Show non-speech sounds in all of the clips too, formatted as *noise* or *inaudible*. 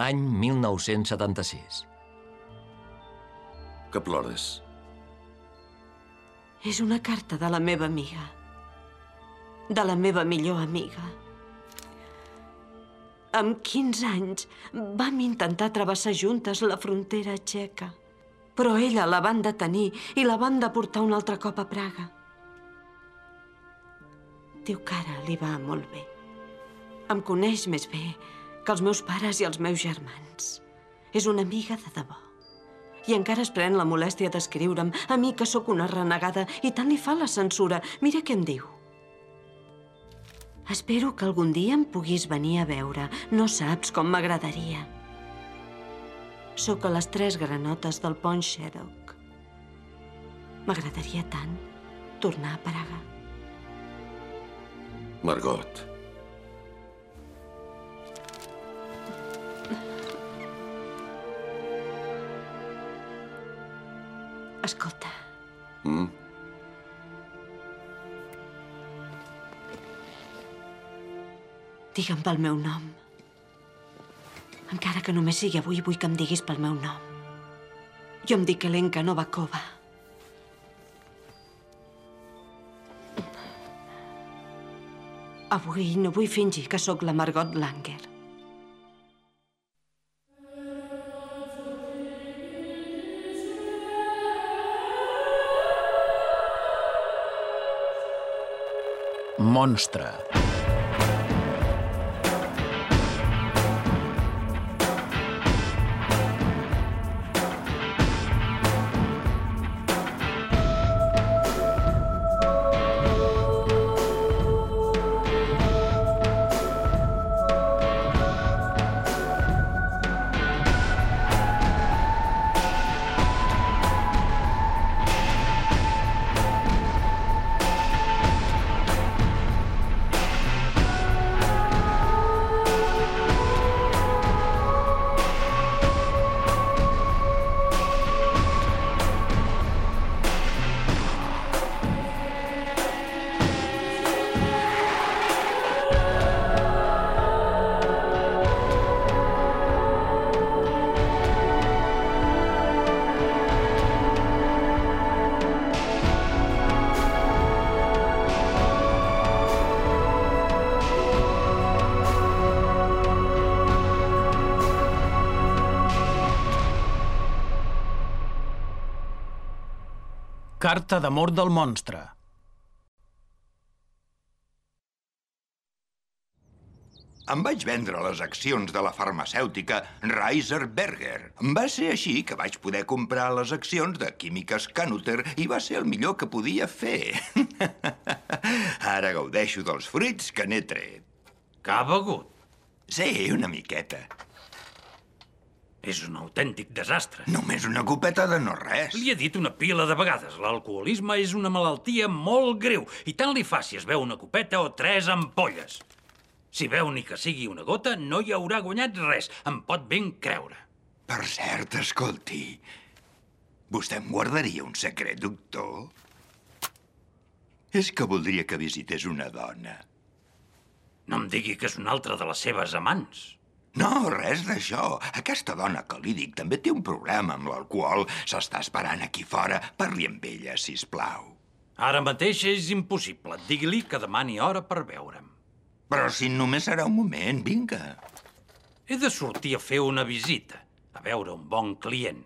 Any 1976. Que plores? És una carta de la meva amiga. De la meva millor amiga. Amb 15 anys vam intentar travessar juntes la frontera txeca. Però ella la van detenir i la van deportar un altre cop a Praga. Diu que ara li va molt bé. Em coneix més bé que els meus pares i els meus germans. És una amiga de debò. I encara es pren la molèstia d'escriure'm a mi que sóc una renegada i tant li fa la censura. Mira què em diu. Espero que algun dia em puguis venir a veure. No saps com m'agradaria. Sóc a les tres granotes del pont Shaddock. M'agradaria tant tornar a Praga. Margot. Mm? digue'm pel meu nom. Encara que només sigui avui, vull que em diguis pel meu nom. Jo em dic Elenka Novakova. Avui no vull fingir que sóc la Margot Langer. Monstre. Carta d'amor del monstre. Em vaig vendre les accions de la farmacèutica Reiser Berger. Va ser així que vaig poder comprar les accions de Químiques Canuter i va ser el millor que podia fer. *laughs* Ara gaudeixo dels fruits que n'he tret. Que ha begut? Sí, una miqueta. És un autèntic desastre. Només una copeta de no res. Li he dit una pila de vegades. L'alcoholisme és una malaltia molt greu i tant li fa si es veu una copeta o tres ampolles. Si veu ni que sigui una gota, no hi haurà guanyat res. Em pot ben creure. Per cert, escolti, vostè em guardaria un secret, doctor? És que voldria que visités una dona. No em digui que és una altra de les seves amants. No, res d'això. Aquesta dona que li dic també té un problema amb l'alcohol. S'està esperant aquí fora. Parli amb ella, si plau. Ara mateix és impossible. Digui-li que demani hora per veure'm. Però si només serà un moment, vinga. He de sortir a fer una visita, a veure un bon client.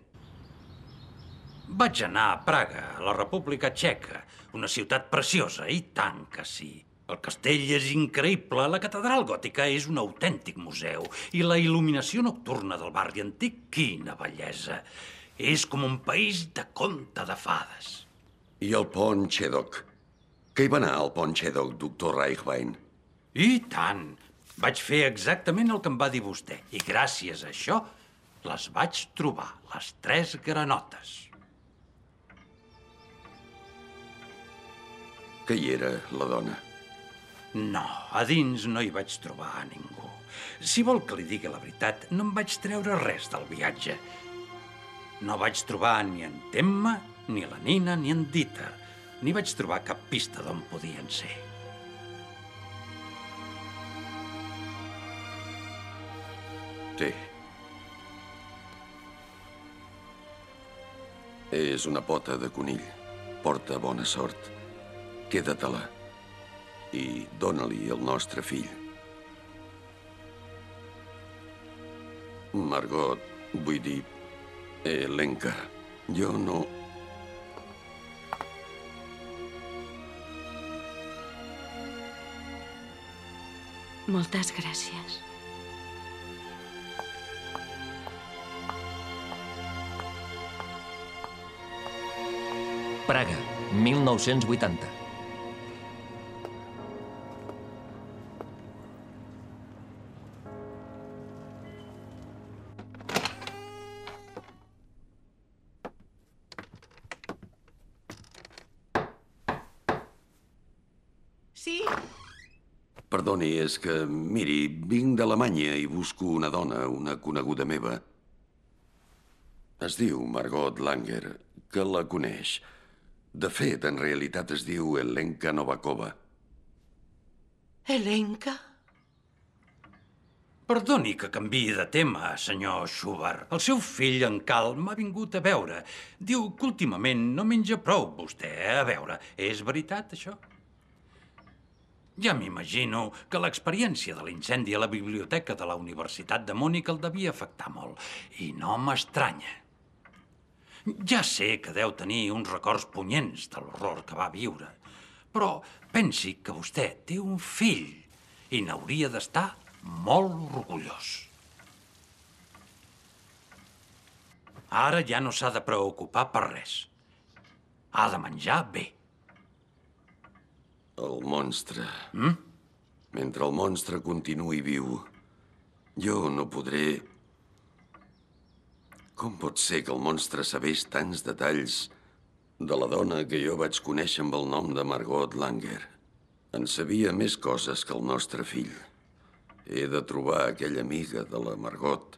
Vaig anar a Praga, a la República Txeca, una ciutat preciosa, i tant que sí. El castell és increïble, la catedral gòtica és un autèntic museu i la il·luminació nocturna del barri antic, quina bellesa. És com un país de conte de fades. I el pont Chedok? Què hi va anar al pont Chedok, doctor Reichwein? I tant! Vaig fer exactament el que em va dir vostè i gràcies a això les vaig trobar, les tres granotes. Que hi era, la dona? No, a dins no hi vaig trobar a ningú. Si vol que li digui la veritat, no em vaig treure res del viatge. No vaig trobar ni en Temma, ni la Nina, ni en Dieter. Ni vaig trobar cap pista d'on podien ser. Sí. És una pota de conill. Porta bona sort. Queda-te-la. I dóna-li el nostre fill. Margot, vull dir... Elenca, jo no... Moltes gràcies. Praga, 1980. És que, miri, vinc d'Alemanya i busco una dona, una coneguda meva. Es diu Margot Langer, que la coneix. De fet, en realitat es diu Elenka Novakova. Elenca? Perdoni que canviï de tema, senyor Schubert. El seu fill, en Cal, m'ha vingut a veure. Diu que últimament no menja prou, vostè. A veure, és veritat, això? Ja m'imagino que l'experiència de l'incendi a la biblioteca de la Universitat de Múnich el devia afectar molt. I no m'estranya. Ja sé que deu tenir uns records punyents de l'horror que va viure, però pensi que vostè té un fill i n'hauria d'estar molt orgullós. Ara ja no s'ha de preocupar per res. Ha de menjar bé. El monstre. Mm? Mentre el monstre continuï viu, jo no podré... Com pot ser que el monstre sabés tants detalls de la dona que jo vaig conèixer amb el nom de Margot Langer? En sabia més coses que el nostre fill. He de trobar aquella amiga de la Margot,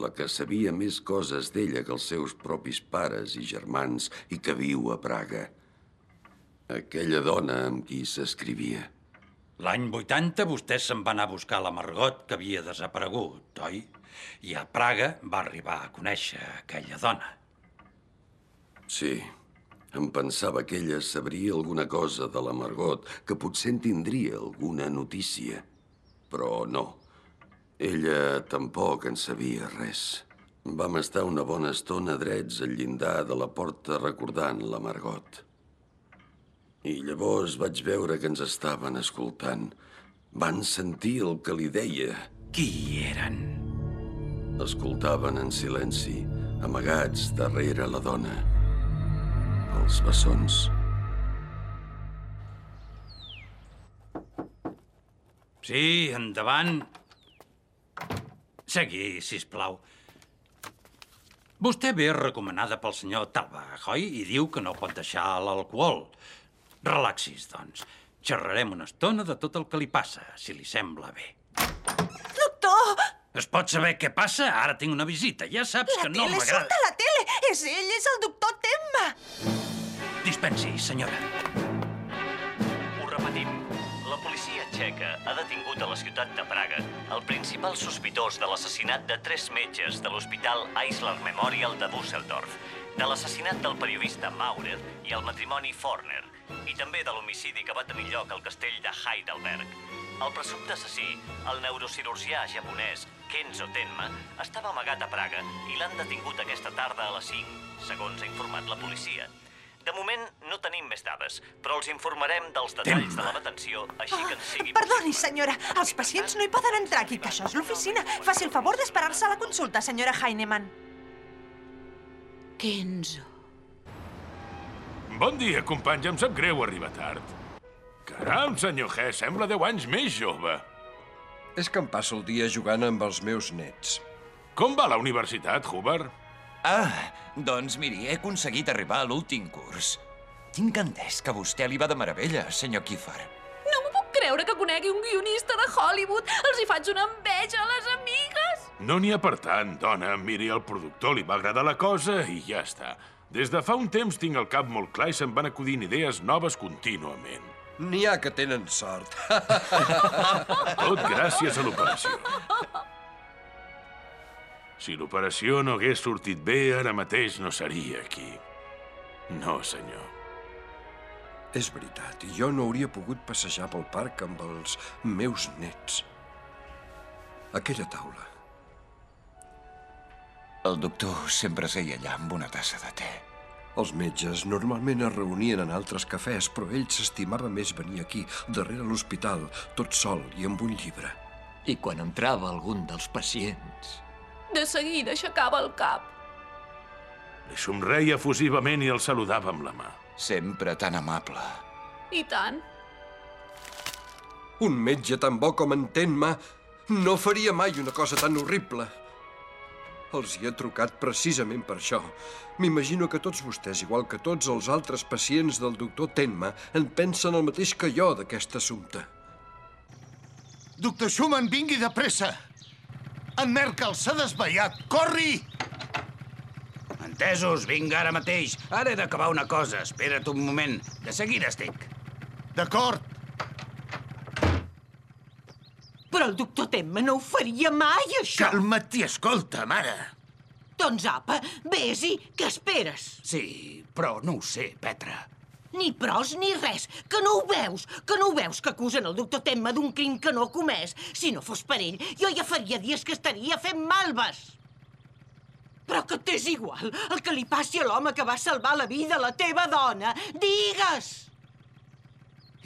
la que sabia més coses d'ella que els seus propis pares i germans i que viu a Praga. Aquella dona amb qui s'escrivia. L'any 80 vostè se'n va anar a buscar la Margot, que havia desaparegut, oi? I a Praga va arribar a conèixer aquella dona. Sí, em pensava que ella sabria alguna cosa de la Margot, que potser en tindria alguna notícia. Però no. Ella tampoc en sabia res. Vam estar una bona estona drets al llindar de la porta recordant la Margot. I llavors vaig veure que ens estaven escoltant. Van sentir el que li deia. Qui eren? Escoltaven en silenci, amagats darrere la dona. Els bessons. Sí, endavant. Segui, si plau. Vostè ve recomanada pel senyor Talbach, oi? I diu que no pot deixar l'alcohol. Relaxis, doncs. Xerrarem una estona de tot el que li passa, si li sembla bé. Doctor! Es pot saber què passa? Ara tinc una visita. Ja saps La que no tele, surt m'agrada... a la tele! És ell, és el doctor Temma! Dispensi, senyora. Ho repetim. La policia txeca ha detingut a la ciutat de Praga el principal sospitós de l'assassinat de tres metges de l'Hospital Eisler Memorial de Düsseldorf, de l'assassinat del periodista Maurer i el matrimoni Forner, i també de l'homicidi que va tenir lloc al castell de Heidelberg. El presumpte assassí, el neurocirurgià japonès Kenzo Tenma, estava amagat a Praga i l'han detingut aquesta tarda a les 5, segons ha informat la policia. De moment no tenim més dades, però els informarem dels detalls de la detenció, així que ens sigui Perdoni, possible. senyora, els pacients no hi poden entrar aquí, que això és l'oficina. Faci el favor d'esperar-se a la consulta, senyora Heinemann. Kenzo. Bon dia, companys. Em sap greu arribar tard. Caram, senyor G, sembla 10 anys més jove. És que em passo el dia jugant amb els meus nets. Com va la universitat, Hubert? Ah, doncs miri, he aconseguit arribar a l'últim curs. Tinc entès que vostè li va de meravella, senyor Kiefer. No m'ho puc creure que conegui un guionista de Hollywood. Els hi faig una enveja a les amigues. No n'hi ha per tant, dona. Miri, al productor li va agradar la cosa i ja està. Des de fa un temps tinc el cap molt clar i se'm van acudint idees noves contínuament. N'hi ha que tenen sort. *laughs* Tot gràcies a l'operació. Si l'operació no hagués sortit bé, ara mateix no seria aquí. No, senyor. És veritat, i jo no hauria pogut passejar pel parc amb els meus nets. Aquella taula. El doctor sempre seia allà amb una tassa de te. Els metges normalment es reunien en altres cafès, però ell s'estimava més venir aquí, darrere l'hospital, tot sol i amb un llibre. I quan entrava algun dels pacients... De seguida aixecava el cap. Li somreia efusivament i el saludava amb la mà. Sempre tan amable. I tant. Un metge tan bo com entén-me no faria mai una cosa tan horrible. Els hi he trucat precisament per això. M'imagino que tots vostès, igual que tots els altres pacients del doctor Tenma, en pensen el mateix que jo d'aquest assumpte. Doctor Schumann, vingui de pressa! En Merkel s'ha desveiat! Corri! Entesos, vinc ara mateix. Ara he d'acabar una cosa. Espera't un moment. De seguida estic. D'acord. Però el doctor Temma no ho faria mai, això. Calma't i escolta, mare. Doncs apa, vés-hi, què esperes? Sí, però no ho sé, Petra. Ni pros ni res, que no ho veus, que no ho veus que acusen el doctor Temma d'un crim que no ha comès. Si no fos per ell, jo ja faria dies que estaria fent malves. Però que t'és igual el que li passi a l'home que va salvar la vida a la teva dona. Digues!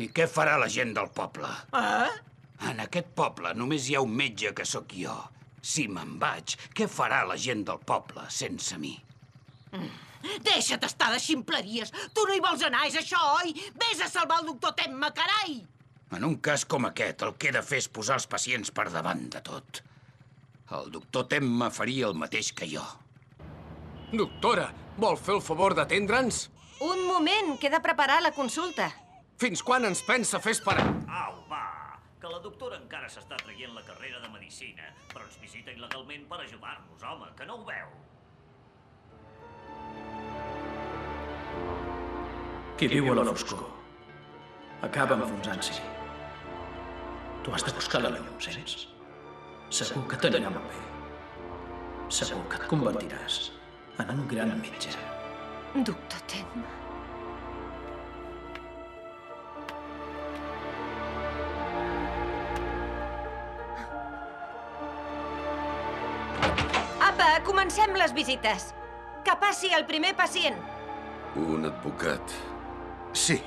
I què farà la gent del poble? Eh? En aquest poble només hi ha un metge que sóc jo. Si me'n vaig, què farà la gent del poble sense mi? Mm. Deixa't estar de ximpleries. Tu no hi vols anar, és això, oi? Vés a salvar el doctor Temma, carai! En un cas com aquest, el que he de fer és posar els pacients per davant de tot. El doctor Temma faria el mateix que jo. Doctora, vol fer el favor d'atendre'ns? Un moment, que he de preparar la consulta. Fins quan ens pensa fer esperar? Au, va! Que la doctora encara s'està traient la carrera de Medicina, però ens visita il·legalment per ajudar-nos, home, que no ho veu. Qui viu a la foscor acaba enfonsant-s'hi. Tu has de buscar la llum, sents? Segur que t'anirà molt bé. Segur que et convertiràs en un gran metge. Doctor Tenma. Comencem les visites. Que passi el primer pacient. Un advocat. Sí.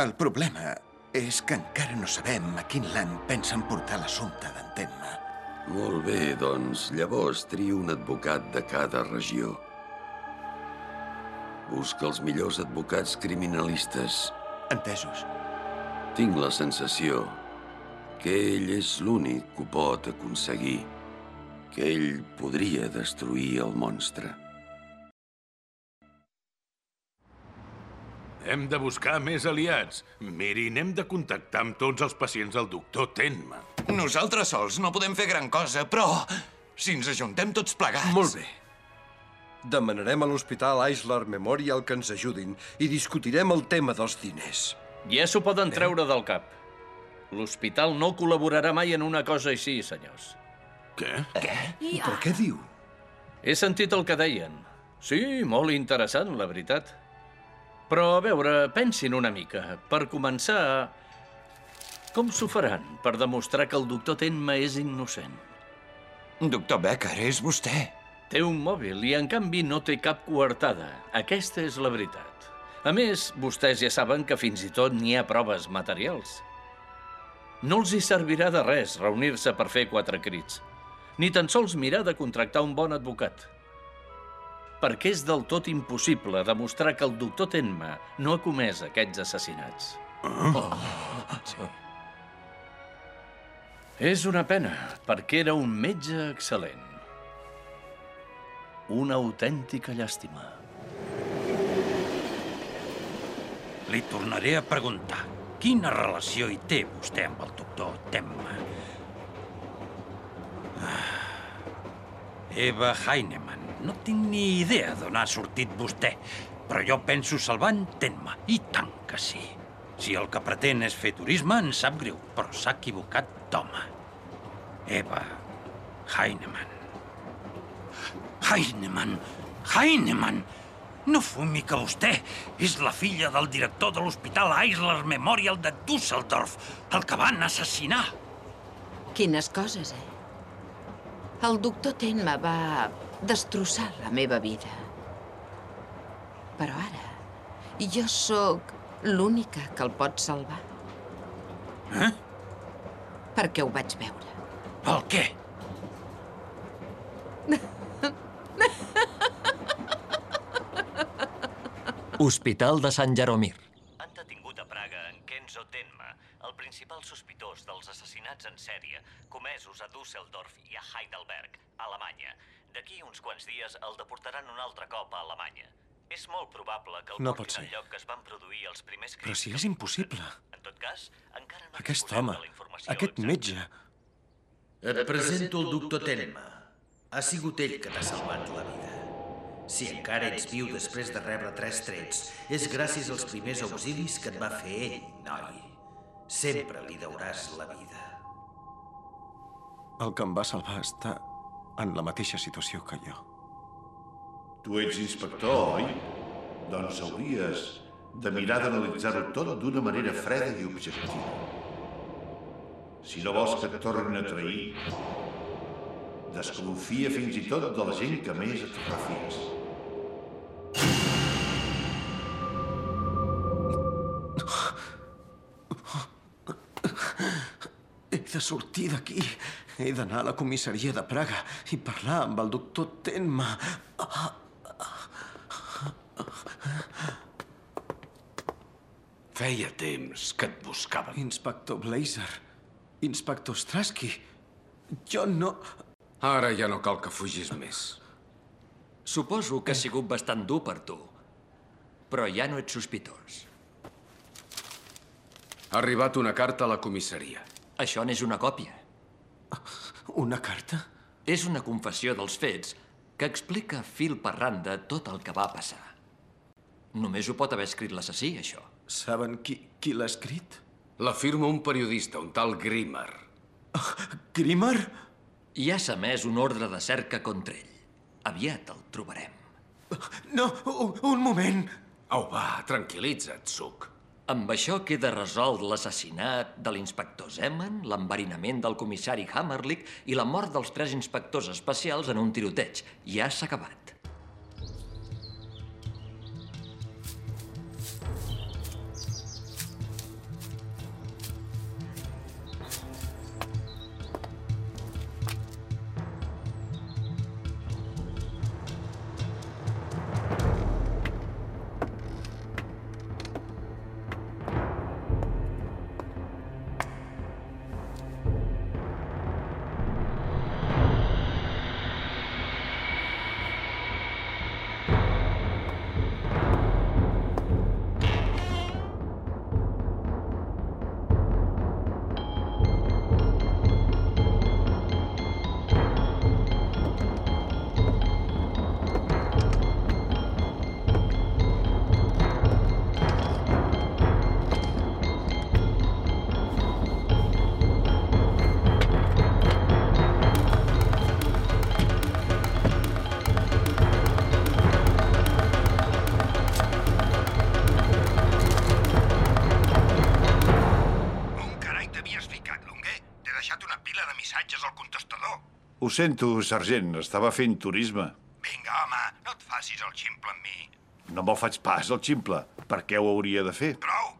El problema és que encara no sabem a quin land pensen portar l'assumpte d'entén-me. Molt bé, doncs llavors trio un advocat de cada regió. Busca els millors advocats criminalistes. Entesos. Tinc la sensació que ell és l'únic que ho pot aconseguir. Que ell podria destruir el monstre. Hem de buscar més aliats. Miri, n'hem de contactar amb tots els pacients del doctor Tenma. Nosaltres sols no podem fer gran cosa, però si ens ajuntem tots plegats... Molt bé. Demanarem a l'Hospital Eisler Memorial que ens ajudin i discutirem el tema dels diners. Ja s'ho poden treure del cap. L'hospital no col·laborarà mai en una cosa així, senyors. Què? Què? I per què diu? He sentit el que deien. Sí, molt interessant, la veritat. Però, a veure, pensin una mica. Per començar, com s'ho faran per demostrar que el doctor Tenma és innocent? Doctor Becker, és vostè. Té un mòbil i, en canvi, no té cap coartada. Aquesta és la veritat. A més, vostès ja saben que fins i tot n'hi ha proves materials. No els hi servirà de res reunir-se per fer quatre crits, ni tan sols mirar de contractar un bon advocat. Perquè és del tot impossible demostrar que el doctor Tenma no ha comès aquests assassinats. Oh. Sí. És una pena, perquè era un metge excel·lent. Una autèntica llàstima. Li tornaré a preguntar. Quina relació hi té vostè amb el doctor Temma? Eva Heinemann. No tinc ni idea d'on ha sortit vostè, però jo penso salvar en Tenma. I tant que sí. Si el que pretén és fer turisme, en sap greu, però s'ha equivocat d'home. Eva Heinemann. Heinemann! Heinemann! No fumi que vostè és la filla del director de l'Hospital Eisler Memorial de Düsseldorf, el que van assassinar. Quines coses, eh? El doctor Tenma va destrossar la meva vida. Però ara, jo sóc l'única que el pot salvar. Eh? Perquè ho vaig veure. El què? Hospital de Sant Jaromir. Han detingut a Praga en Kenzo Tenma, el sospitós dels assassinats en sèrie comesos a Düsseldorf i a Heidelberg, Alemanya. D'aquí uns quants dies el deportaran un altre cop a Alemanya. És molt probable que el No pot portin ser. al lloc que es van produir els primers Però crims. si és impossible. En tot cas, encara no Aquest home, aquest metge... Et presento el doctor Tenma. Ha sigut ell que t'ha salvat la vida. Si encara ets viu després de rebre tres trets, és gràcies als primers auxilis que et va fer ell, noi. Sempre li deuràs la vida. El que em va salvar està en la mateixa situació que jo. Tu ets inspector, oi? Doncs hauries de mirar d'analitzar-ho tot d'una manera freda i objectiva. Si no vols que et tornin a trair, desconfia fins i tot de la gent que més et refies. Sortir d'aquí. He d'anar a la comissaria de Praga i parlar amb el doctor Tenma. Feia temps que et buscàvem. Inspector Blazer. Inspector Strasky. Jo no... Ara ja no cal que fugis més. Suposo que ha sigut bastant dur per tu. Però ja no ets sospitós. Ha arribat una carta a la comissaria. Això n'és una còpia. Una carta? És una confessió dels fets que explica fil per randa tot el que va passar. Només ho pot haver escrit l'assassí, això. Saben qui, qui l'ha escrit? La firma un periodista, un tal Grimmer. Grimmer? I ha s'emès un ordre de cerca contra ell. Aviat el trobarem. No, un, un moment. Au, va, tranquil·litza't, Suc. Amb això queda resolt l'assassinat de l'inspector Zeman, l'enverinament del comissari Hammerlich i la mort dels tres inspectors especials en un tiroteig. Ja s'ha acabat. Ho sento, sergent, estava fent turisme. Vinga, home, no et facis el ximple amb mi. No me'l faig pas, el ximple. Per què ho hauria de fer? Prou!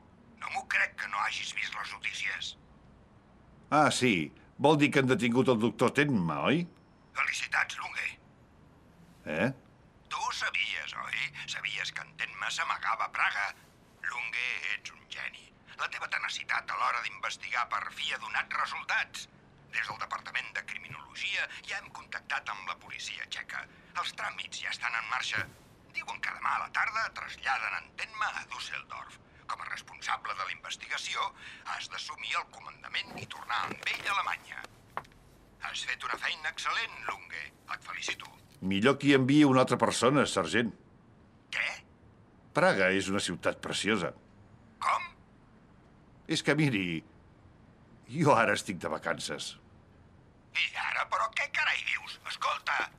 No m'ho crec que no hagis vist les notícies. Ah, sí. Vol dir que han detingut el doctor Tenma, oi? Felicitats, Longuer. Eh? Tu sabies, oi? Sabies que en Tenma s'amagava a Praga. Longuer, ets un geni. La teva tenacitat a l'hora d'investigar per fi ha donat resultats. Des del Departament de Criminologia ja hem contactat amb la policia txeca. Els tràmits ja estan en marxa. Diuen que demà a la tarda traslladen en Tenma a Düsseldorf. Com a responsable de la investigació, has d'assumir el comandament i tornar amb ell a Alemanya. Has fet una feina excel·lent, Lunge. Et felicito. Millor que hi enviï una altra persona, sergent. Què? Praga és una ciutat preciosa. Com? És que, miri, jo ara estic de vacances. I ara, però què carai dius? Escolta,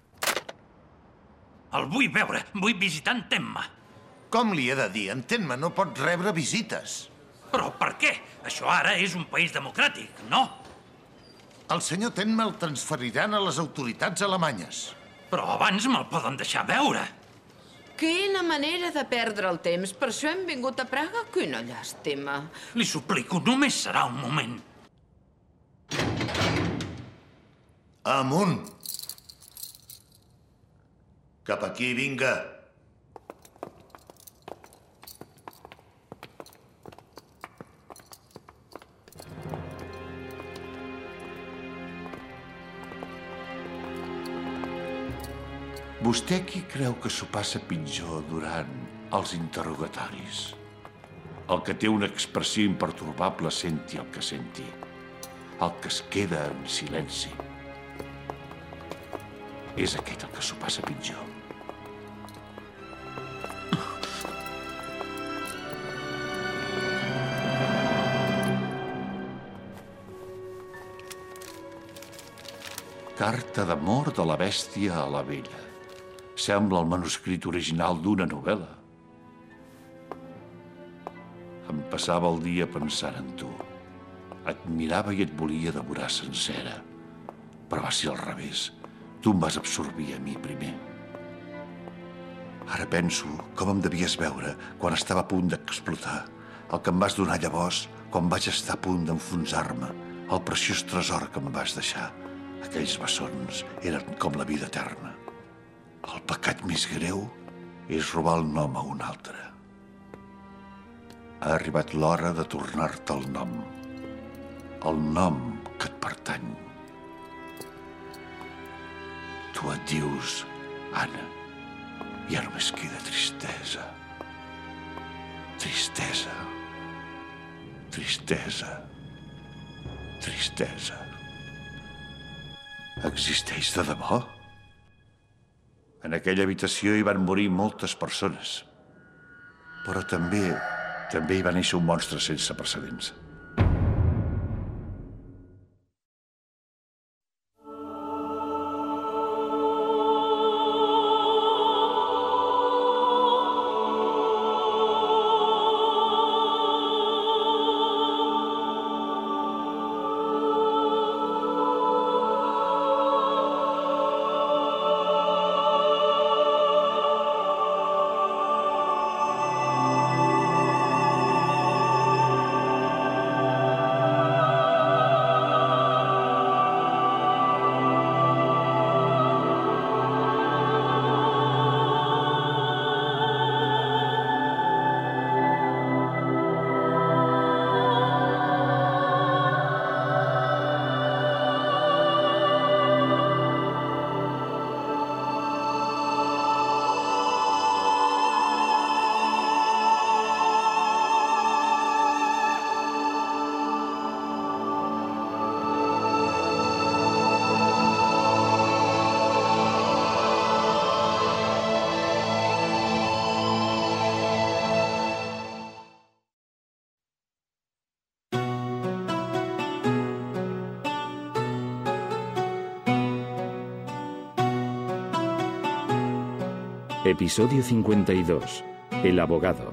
El vull veure, vull visitar en Temma. Com li he de dir? En Tenma no pot rebre visites. Però per què? Això ara és un país democràtic, no? El senyor Tenma el transferiran a les autoritats alemanyes. Però abans me'l poden deixar veure. Quina manera de perdre el temps. Per això hem vingut a Praga? Quina llàstima. Li suplico, només serà un moment. Amunt. Cap aquí, vinga. Vostè qui creu que s'ho passa pitjor durant els interrogatoris? El que té una expressió imperturbable senti el que senti. El que es queda en silenci. És aquest el que s'ho passa pitjor. Carta d'amor de la bèstia a la vella. Sembla el manuscrit original d'una novel·la. Em passava el dia pensant en tu. Et mirava i et volia devorar sencera. Però va ser al revés. Tu em vas absorbir a mi primer. Ara penso com em devies veure quan estava a punt d'explotar. El que em vas donar llavors, quan vaig estar a punt d'enfonsar-me. El preciós tresor que em vas deixar. Aquells bessons eren com la vida eterna. El pecat més greu és robar el nom a un altre. Ha arribat l'hora de tornar-te el nom. El nom que et pertany. Tu et dius Anna. Ja només queda tristesa. Tristesa. Tristesa. Tristesa. Existeix de debò? En aquella habitació hi van morir moltes persones. Però també, també hi va néixer un monstre sense precedents. Episodio 52. El abogado.